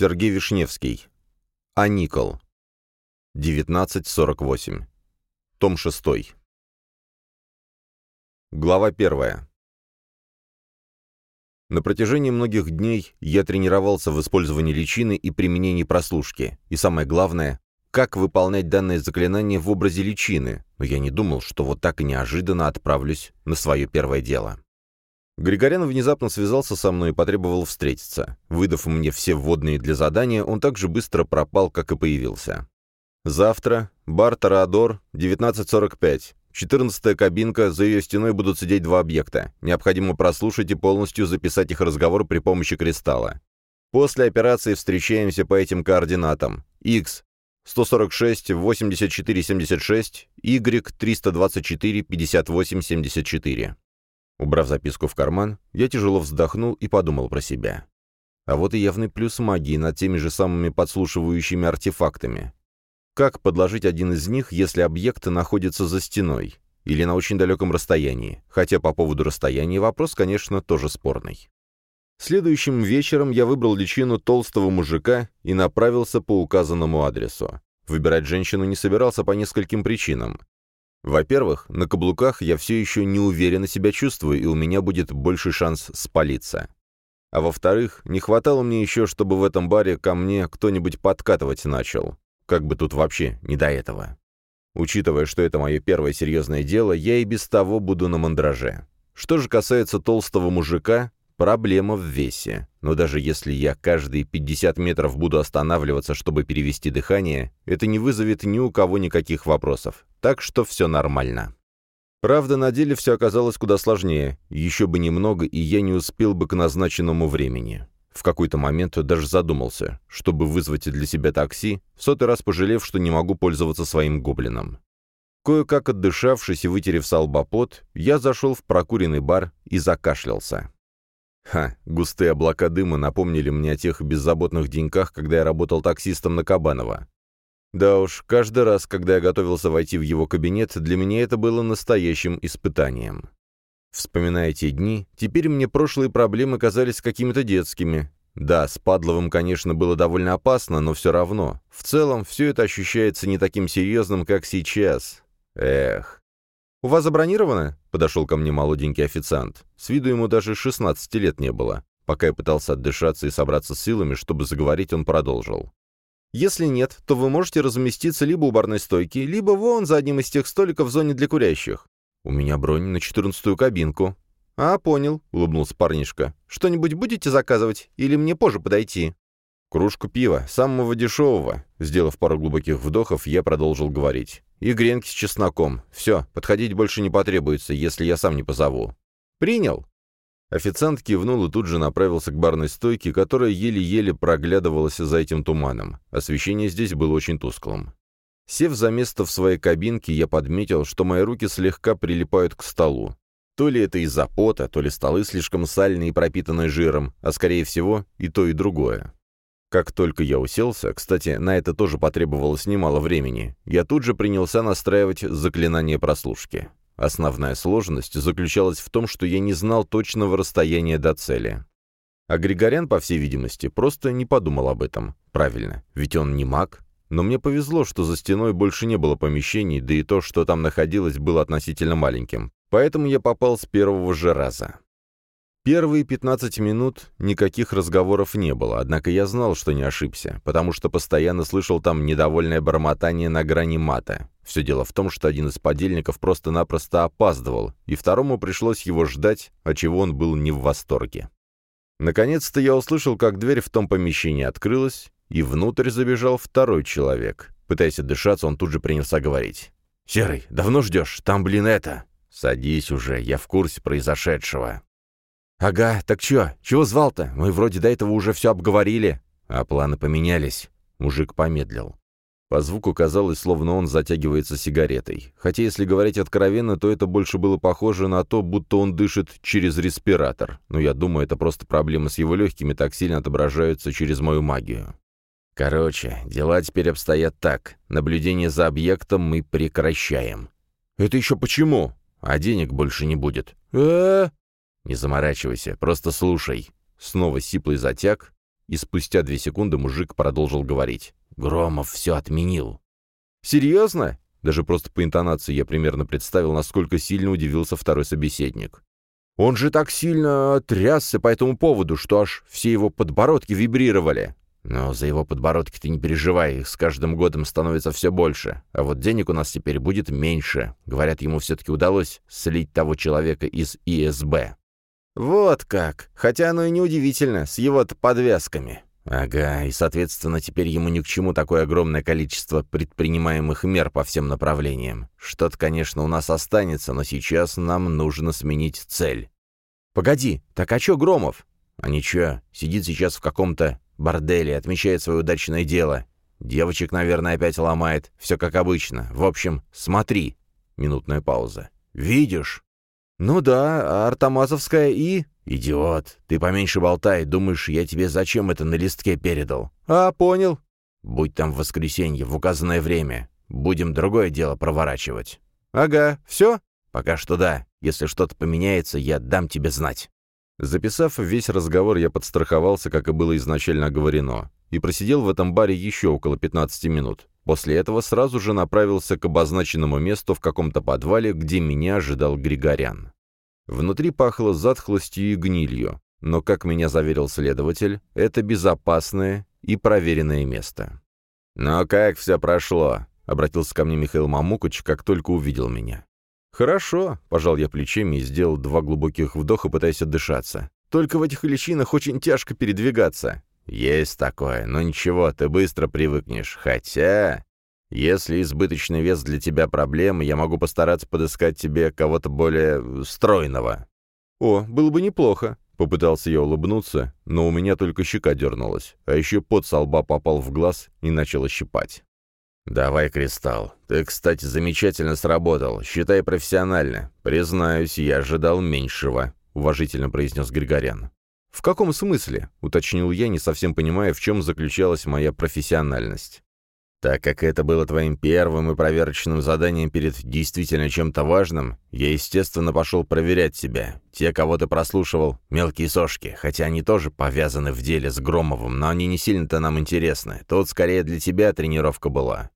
Сергей Вишневский. Аникол. 1948. Том 6. Глава 1. На протяжении многих дней я тренировался в использовании личины и применении прослушки, и самое главное, как выполнять данное заклинание в образе личины, но я не думал, что вот так и неожиданно отправлюсь на свое первое дело. Григорян внезапно связался со мной и потребовал встретиться. Выдав мне все вводные для задания, он так же быстро пропал, как и появился. Завтра, бар Тарадор, 19.45. Четырнадцатая кабинка, за ее стеной будут сидеть два объекта. Необходимо прослушать и полностью записать их разговор при помощи кристалла. После операции встречаемся по этим координатам. X 146 84 76, Y 324 58 74. Убрав записку в карман, я тяжело вздохнул и подумал про себя. А вот и явный плюс магии над теми же самыми подслушивающими артефактами. Как подложить один из них, если объект находится за стеной? Или на очень далеком расстоянии? Хотя по поводу расстояния вопрос, конечно, тоже спорный. Следующим вечером я выбрал личину толстого мужика и направился по указанному адресу. Выбирать женщину не собирался по нескольким причинам. Во-первых, на каблуках я все еще неуверенно себя чувствую, и у меня будет больший шанс спалиться. А во-вторых, не хватало мне еще, чтобы в этом баре ко мне кто-нибудь подкатывать начал. Как бы тут вообще не до этого. Учитывая, что это мое первое серьезное дело, я и без того буду на мандраже. Что же касается толстого мужика, проблема в весе. Но даже если я каждые 50 метров буду останавливаться, чтобы перевести дыхание, это не вызовет ни у кого никаких вопросов так что все нормально. Правда, на деле все оказалось куда сложнее. Еще бы немного, и я не успел бы к назначенному времени. В какой-то момент даже задумался, чтобы вызвать для себя такси, в сотый раз пожалев, что не могу пользоваться своим гоблином. Кое-как отдышавшись и вытерев салбопот, я зашел в прокуренный бар и закашлялся. Ха, густые облака дыма напомнили мне о тех беззаботных деньках, когда я работал таксистом на Кабанова. Да уж, каждый раз, когда я готовился войти в его кабинет, для меня это было настоящим испытанием. Вспоминая те дни, теперь мне прошлые проблемы казались какими-то детскими. Да, с Падловым, конечно, было довольно опасно, но все равно. В целом, все это ощущается не таким серьезным, как сейчас. Эх. «У вас забронировано?» — подошел ко мне молоденький официант. С виду ему даже 16 лет не было. Пока я пытался отдышаться и собраться с силами, чтобы заговорить, он продолжил. Если нет, то вы можете разместиться либо у барной стойки, либо вон за одним из тех столиков в зоне для курящих. У меня бронь на четырнадцатую кабинку. А, понял, улыбнулся парнишка. Что-нибудь будете заказывать или мне позже подойти? Кружку пива, самого дешевого. Сделав пару глубоких вдохов, я продолжил говорить. И гренки с чесноком. Все, подходить больше не потребуется, если я сам не позову. Принял. Официант кивнул и тут же направился к барной стойке, которая еле-еле проглядывалась за этим туманом. Освещение здесь было очень тусклым. Сев за место в своей кабинке, я подметил, что мои руки слегка прилипают к столу. То ли это из-за пота, то ли столы слишком сальные и пропитанные жиром, а скорее всего и то, и другое. Как только я уселся, кстати, на это тоже потребовалось немало времени, я тут же принялся настраивать заклинание прослушки. Основная сложность заключалась в том, что я не знал точного расстояния до цели. А Григорян, по всей видимости, просто не подумал об этом. Правильно, ведь он не маг. Но мне повезло, что за стеной больше не было помещений, да и то, что там находилось, было относительно маленьким. Поэтому я попал с первого же раза. Первые 15 минут никаких разговоров не было, однако я знал, что не ошибся, потому что постоянно слышал там недовольное бормотание на грани мата. Все дело в том, что один из подельников просто-напросто опаздывал, и второму пришлось его ждать, от чего он был не в восторге. Наконец-то я услышал, как дверь в том помещении открылась, и внутрь забежал второй человек. Пытаясь отдышаться, он тут же принялся говорить. «Серый, давно ждешь? Там, блин, это...» «Садись уже, я в курсе произошедшего». «Ага, так чё? Чего звал-то? Мы вроде до этого уже все обговорили». «А планы поменялись». Мужик помедлил. По звуку казалось, словно он затягивается сигаретой. Хотя, если говорить откровенно, то это больше было похоже на то, будто он дышит через респиратор. Но я думаю, это просто проблемы с его легкими так сильно отображаются через мою магию. Короче, дела теперь обстоят так. Наблюдение за объектом мы прекращаем. «Это еще почему?» «А денег больше не будет». «Э-э-э?» «Не заморачивайся, просто слушай». Снова сиплый затяг, и спустя две секунды мужик продолжил говорить. «Громов все отменил». «Серьезно?» Даже просто по интонации я примерно представил, насколько сильно удивился второй собеседник. «Он же так сильно трясся по этому поводу, что аж все его подбородки вибрировали. Но за его подбородки ты не переживай, их с каждым годом становится все больше. А вот денег у нас теперь будет меньше. Говорят, ему все-таки удалось слить того человека из ИСБ. Вот как. Хотя оно и неудивительно, с его-то подвязками. Ага, и, соответственно, теперь ему ни к чему такое огромное количество предпринимаемых мер по всем направлениям. Что-то, конечно, у нас останется, но сейчас нам нужно сменить цель. Погоди, так а чё Громов? А ничего, сидит сейчас в каком-то борделе, отмечает свое удачное дело. Девочек, наверное, опять ломает. Все как обычно. В общем, смотри. Минутная пауза. Видишь? Ну да, Артамазовская и... Идиот, ты поменьше болтай. Думаешь, я тебе зачем это на листке передал? А, понял. Будь там в воскресенье, в указанное время. Будем другое дело проворачивать. Ага, все? Пока что да. Если что-то поменяется, я дам тебе знать. Записав весь разговор, я подстраховался, как и было изначально оговорено, и просидел в этом баре еще около 15 минут. После этого сразу же направился к обозначенному месту в каком-то подвале, где меня ожидал Григорян. Внутри пахло затхлостью и гнилью, но, как меня заверил следователь, это безопасное и проверенное место. «Но как все прошло?» — обратился ко мне Михаил Мамукыч, как только увидел меня. «Хорошо», — пожал я плечами и сделал два глубоких вдоха, пытаясь отдышаться. «Только в этих личинах очень тяжко передвигаться». «Есть такое, но ничего, ты быстро привыкнешь. Хотя, если избыточный вес для тебя проблема, я могу постараться подыскать тебе кого-то более стройного». «О, было бы неплохо», — попытался я улыбнуться, но у меня только щека дернулась, а еще пот со лба попал в глаз и начал щипать. «Давай, Кристалл. Ты, кстати, замечательно сработал. Считай профессионально. Признаюсь, я ожидал меньшего», — уважительно произнес Григорян. «В каком смысле?» — уточнил я, не совсем понимая, в чем заключалась моя профессиональность. «Так как это было твоим первым и проверочным заданием перед действительно чем-то важным, я, естественно, пошел проверять тебя. Те, кого ты прослушивал, мелкие сошки, хотя они тоже повязаны в деле с Громовым, но они не сильно-то нам интересны. Тут скорее для тебя тренировка была».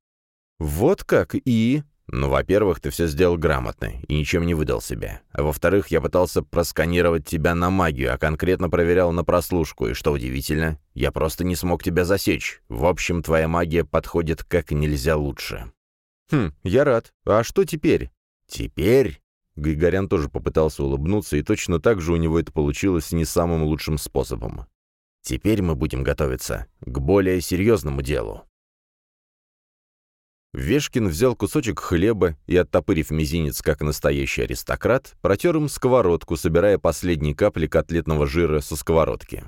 «Вот как и...» «Ну, во-первых, ты все сделал грамотно и ничем не выдал себя. А во-вторых, я пытался просканировать тебя на магию, а конкретно проверял на прослушку, и что удивительно, я просто не смог тебя засечь. В общем, твоя магия подходит как нельзя лучше». «Хм, я рад. А что теперь?» «Теперь?» Григорян тоже попытался улыбнуться, и точно так же у него это получилось не самым лучшим способом. «Теперь мы будем готовиться к более серьезному делу». Вешкин взял кусочек хлеба и, оттопырив мизинец, как настоящий аристократ, протер им сковородку, собирая последние капли котлетного жира со сковородки.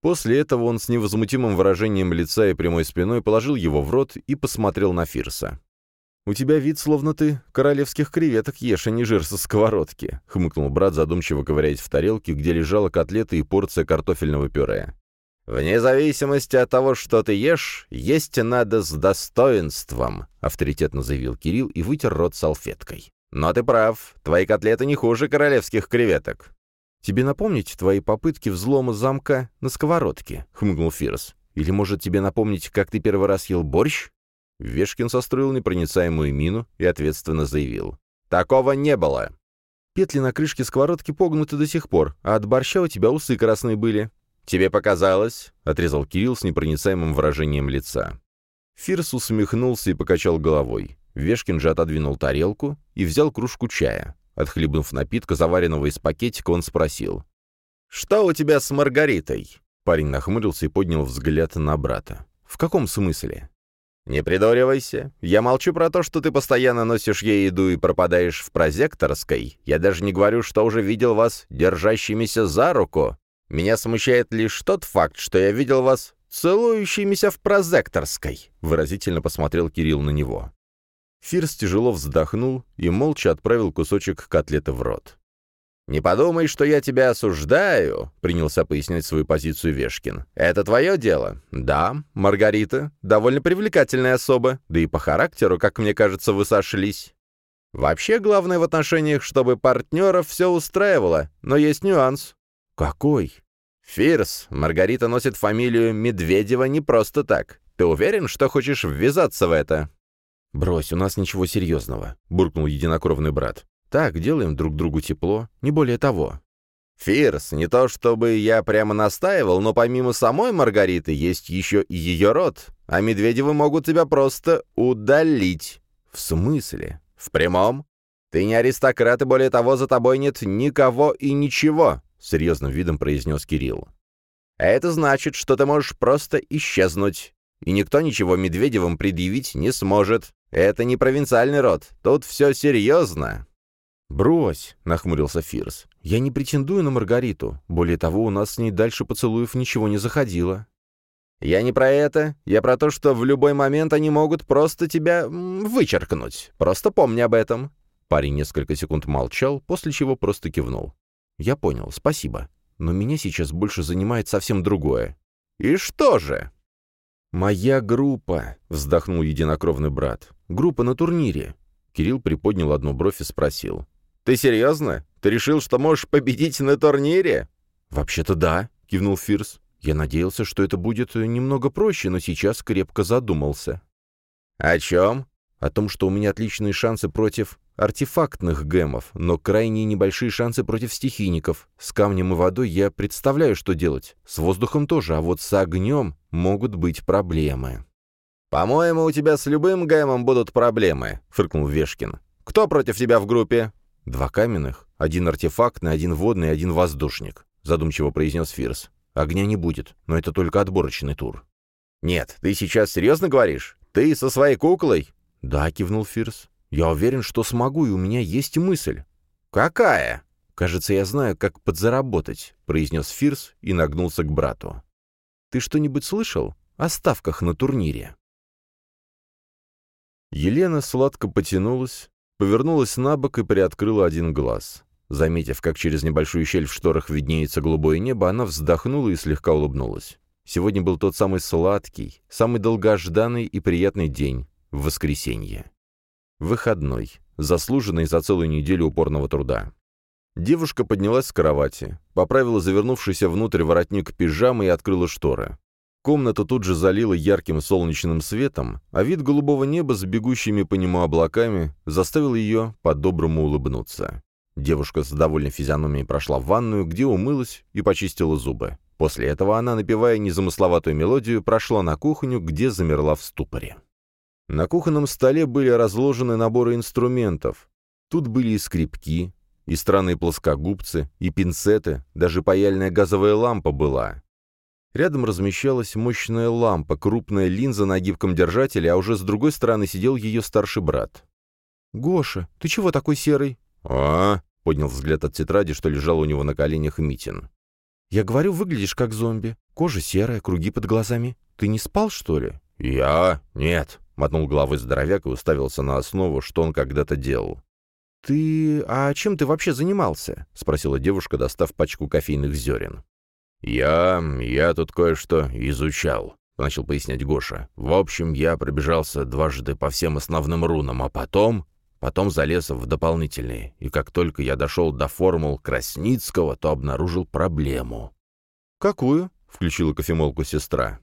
После этого он с невозмутимым выражением лица и прямой спиной положил его в рот и посмотрел на Фирса. «У тебя вид, словно ты королевских креветок ешь, а не жир со сковородки», — хмыкнул брат, задумчиво ковыряясь в тарелке, где лежала котлета и порция картофельного пюре. «Вне зависимости от того, что ты ешь, есть надо с достоинством», — авторитетно заявил Кирилл и вытер рот салфеткой. «Но ты прав, твои котлеты не хуже королевских креветок». «Тебе напомнить твои попытки взлома замка на сковородке?» — хмыкнул Фирс. «Или, может, тебе напомнить, как ты первый раз ел борщ?» Вешкин состроил непроницаемую мину и ответственно заявил. «Такого не было!» «Петли на крышке сковородки погнуты до сих пор, а от борща у тебя усы красные были. «Тебе показалось?» — отрезал Кирилл с непроницаемым выражением лица. Фирс усмехнулся и покачал головой. Вешкин же отодвинул тарелку и взял кружку чая. Отхлебнув напитка, заваренного из пакетика, он спросил. «Что у тебя с Маргаритой?» Парень нахмурился и поднял взгляд на брата. «В каком смысле?» «Не придуривайся. Я молчу про то, что ты постоянно носишь ей еду и пропадаешь в прозекторской. Я даже не говорю, что уже видел вас держащимися за руку. Меня смущает лишь тот факт, что я видел вас целующимися в прозекторской», — выразительно посмотрел Кирилл на него. Фирс тяжело вздохнул и молча отправил кусочек котлеты в рот. «Не подумай, что я тебя осуждаю», — принялся пояснять свою позицию Вешкин. «Это твое дело. Да, Маргарита, довольно привлекательная особа, да и по характеру, как мне кажется, вы сошлись. Вообще, главное в отношениях, чтобы партнеров все устраивало, но есть нюанс. «Какой?» «Фирс, Маргарита носит фамилию Медведева не просто так. Ты уверен, что хочешь ввязаться в это?» «Брось, у нас ничего серьезного», — буркнул единокровный брат. «Так, делаем друг другу тепло, не более того». «Фирс, не то чтобы я прямо настаивал, но помимо самой Маргариты есть еще и ее род, а Медведевы могут тебя просто удалить». «В смысле?» «В прямом. Ты не аристократ, и более того, за тобой нет никого и ничего», — серьезным видом произнес Кирилл. «Это значит, что ты можешь просто исчезнуть, и никто ничего Медведевым предъявить не сможет. Это не провинциальный род, тут все серьезно». «Брось», — нахмурился Фирс. «Я не претендую на Маргариту. Более того, у нас с ней дальше поцелуев ничего не заходило». «Я не про это. Я про то, что в любой момент они могут просто тебя вычеркнуть. Просто помни об этом». Парень несколько секунд молчал, после чего просто кивнул. «Я понял, спасибо. Но меня сейчас больше занимает совсем другое». «И что же?» «Моя группа», — вздохнул единокровный брат. «Группа на турнире». Кирилл приподнял одну бровь и спросил. «Ты серьезно? Ты решил, что можешь победить на турнире?» «Вообще-то да», — кивнул Фирс. «Я надеялся, что это будет немного проще, но сейчас крепко задумался». «О чем?» «О том, что у меня отличные шансы против артефактных гемов, но крайне небольшие шансы против стихийников. С камнем и водой я представляю, что делать. С воздухом тоже, а вот с огнем могут быть проблемы». «По-моему, у тебя с любым гемом будут проблемы», — фыркнул Вешкин. «Кто против тебя в группе?» «Два каменных, один артефактный, один водный, один воздушник», — задумчиво произнес Фирс. «Огня не будет, но это только отборочный тур». «Нет, ты сейчас серьезно говоришь? Ты со своей куклой?» «Да», — кивнул Фирс. «Я уверен, что смогу, и у меня есть мысль». «Какая?» «Кажется, я знаю, как подзаработать», — произнес Фирс и нагнулся к брату. «Ты что-нибудь слышал о ставках на турнире?» Елена сладко потянулась, повернулась на бок и приоткрыла один глаз. Заметив, как через небольшую щель в шторах виднеется голубое небо, она вздохнула и слегка улыбнулась. Сегодня был тот самый сладкий, самый долгожданный и приятный день — воскресенье. Выходной, заслуженный за целую неделю упорного труда. Девушка поднялась с кровати, поправила завернувшийся внутрь воротник пижамы и открыла шторы. Комната тут же залила ярким солнечным светом, а вид голубого неба с бегущими по нему облаками заставил ее по-доброму улыбнуться. Девушка с довольной физиономией прошла в ванную, где умылась и почистила зубы. После этого она, напевая незамысловатую мелодию, прошла на кухню, где замерла в ступоре. На кухонном столе были разложены наборы инструментов. Тут были и скрипки, и странные плоскогубцы, и пинцеты, даже паяльная газовая лампа была. Рядом размещалась мощная лампа, крупная линза на гибком держателе, а уже с другой стороны сидел ее старший брат. «Гоша, ты чего такой серый?» «А?» — поднял взгляд от тетради, что лежал у него на коленях Митин. «Я говорю, выглядишь как зомби. Кожа серая, круги под глазами. Ты не спал, что ли?» «Я? Нет», — мотнул головой здоровяк и уставился на основу, что он когда-то делал. «Ты... А чем ты вообще занимался?» — спросила девушка, достав пачку кофейных зерен. «Я... я тут кое-что изучал», — начал пояснять Гоша. «В общем, я пробежался дважды по всем основным рунам, а потом... потом залез в дополнительные, и как только я дошел до формул Красницкого, то обнаружил проблему». «Какую?» — включила кофемолку сестра.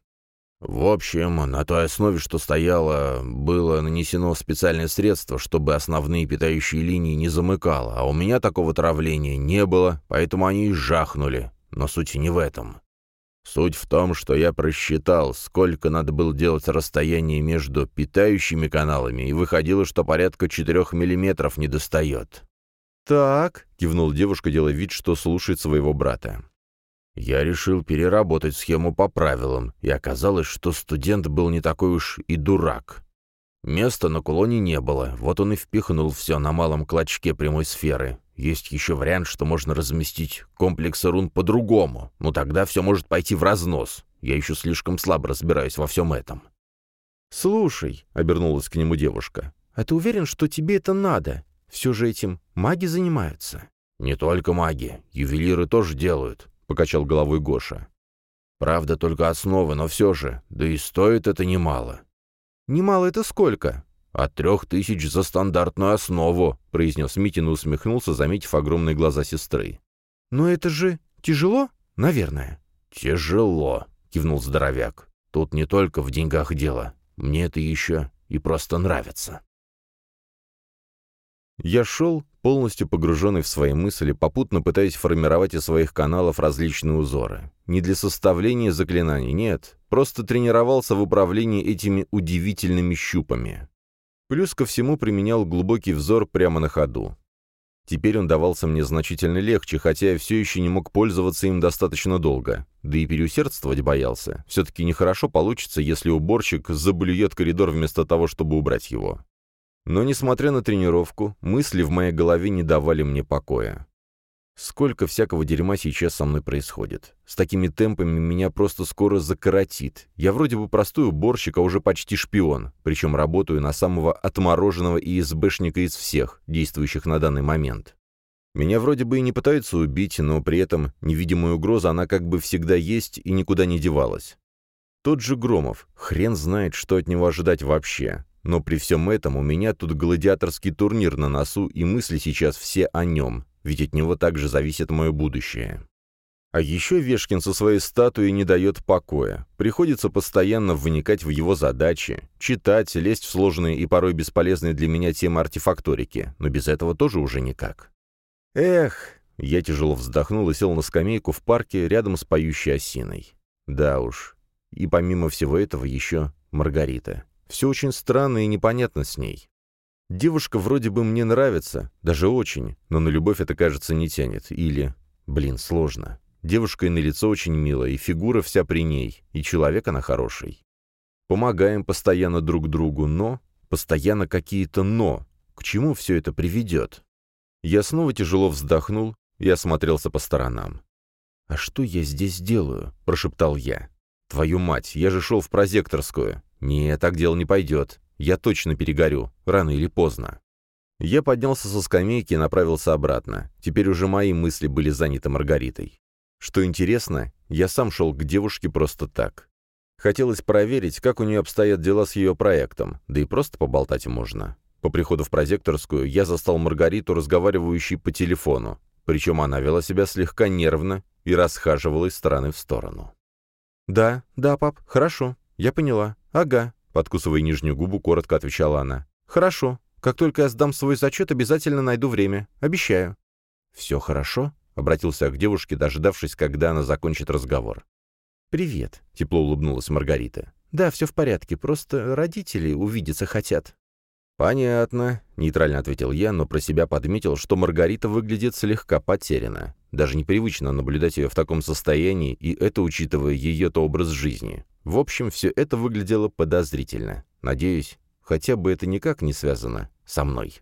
В общем, на той основе, что стояло, было нанесено специальное средство, чтобы основные питающие линии не замыкало, а у меня такого травления не было, поэтому они и жахнули. Но суть не в этом. Суть в том, что я просчитал, сколько надо было делать расстояние между питающими каналами, и выходило, что порядка 4 миллиметров не достает. «Так», — кивнул девушка, делая вид, что слушает своего брата. Я решил переработать схему по правилам, и оказалось, что студент был не такой уж и дурак. Места на кулоне не было, вот он и впихнул все на малом клочке прямой сферы. Есть еще вариант, что можно разместить комплексы рун по-другому, но тогда все может пойти в разнос. Я еще слишком слабо разбираюсь во всем этом. «Слушай», — обернулась к нему девушка, — «а ты уверен, что тебе это надо? Все же этим маги занимаются». «Не только маги. Ювелиры тоже делают», — покачал головой Гоша. «Правда, только основы, но все же. Да и стоит это немало». «Немало это сколько?» «От трех тысяч за стандартную основу», — произнес Митин и усмехнулся, заметив огромные глаза сестры. «Но это же тяжело, наверное». «Тяжело», — кивнул здоровяк. «Тут не только в деньгах дело. Мне это еще и просто нравится». Я шел, полностью погруженный в свои мысли, попутно пытаясь формировать из своих каналов различные узоры. Не для составления заклинаний, нет, просто тренировался в управлении этими удивительными щупами. Плюс ко всему применял глубокий взор прямо на ходу. Теперь он давался мне значительно легче, хотя я все еще не мог пользоваться им достаточно долго. Да и переусердствовать боялся. Все-таки нехорошо получится, если уборщик заблюет коридор вместо того, чтобы убрать его. Но, несмотря на тренировку, мысли в моей голове не давали мне покоя. Сколько всякого дерьма сейчас со мной происходит. С такими темпами меня просто скоро закоротит. Я вроде бы простой уборщик, а уже почти шпион, причем работаю на самого отмороженного ИСБшника из всех, действующих на данный момент. Меня вроде бы и не пытаются убить, но при этом невидимая угроза, она как бы всегда есть и никуда не девалась. Тот же Громов, хрен знает, что от него ожидать вообще. Но при всем этом у меня тут гладиаторский турнир на носу, и мысли сейчас все о нем, ведь от него также зависит мое будущее. А еще Вешкин со своей статуей не дает покоя. Приходится постоянно вникать в его задачи, читать, лезть в сложные и порой бесполезные для меня темы артефакторики, но без этого тоже уже никак. Эх, я тяжело вздохнул и сел на скамейку в парке рядом с поющей осиной. Да уж. И помимо всего этого еще Маргарита. Все очень странно и непонятно с ней. Девушка вроде бы мне нравится, даже очень, но на любовь это, кажется, не тянет. Или, блин, сложно. Девушка и на лицо очень милая, и фигура вся при ней, и человек она хороший. Помогаем постоянно друг другу, но... Постоянно какие-то «но». К чему все это приведет? Я снова тяжело вздохнул и осмотрелся по сторонам. «А что я здесь делаю?» — прошептал я. «Твою мать, я же шел в прозекторскую. Нет, так дело не пойдет. Я точно перегорю, рано или поздно. Я поднялся со скамейки и направился обратно. Теперь уже мои мысли были заняты Маргаритой. Что интересно, я сам шел к девушке просто так. Хотелось проверить, как у нее обстоят дела с ее проектом, да и просто поболтать можно. По приходу в прозекторскую я застал Маргариту, разговаривающей по телефону, причем она вела себя слегка нервно и расхаживала из стороны в сторону. «Да, да, пап, хорошо, я поняла. Ага, Подкусывая нижнюю губу, коротко отвечала она. «Хорошо. Как только я сдам свой зачет, обязательно найду время. Обещаю». «Все хорошо?» — обратился к девушке, дождавшись, когда она закончит разговор. «Привет», — тепло улыбнулась Маргарита. «Да, все в порядке, просто родители увидеться хотят». «Понятно», — нейтрально ответил я, но про себя подметил, что Маргарита выглядит слегка потеряна. Даже непривычно наблюдать ее в таком состоянии, и это учитывая ее-то образ жизни. В общем, все это выглядело подозрительно. Надеюсь, хотя бы это никак не связано со мной.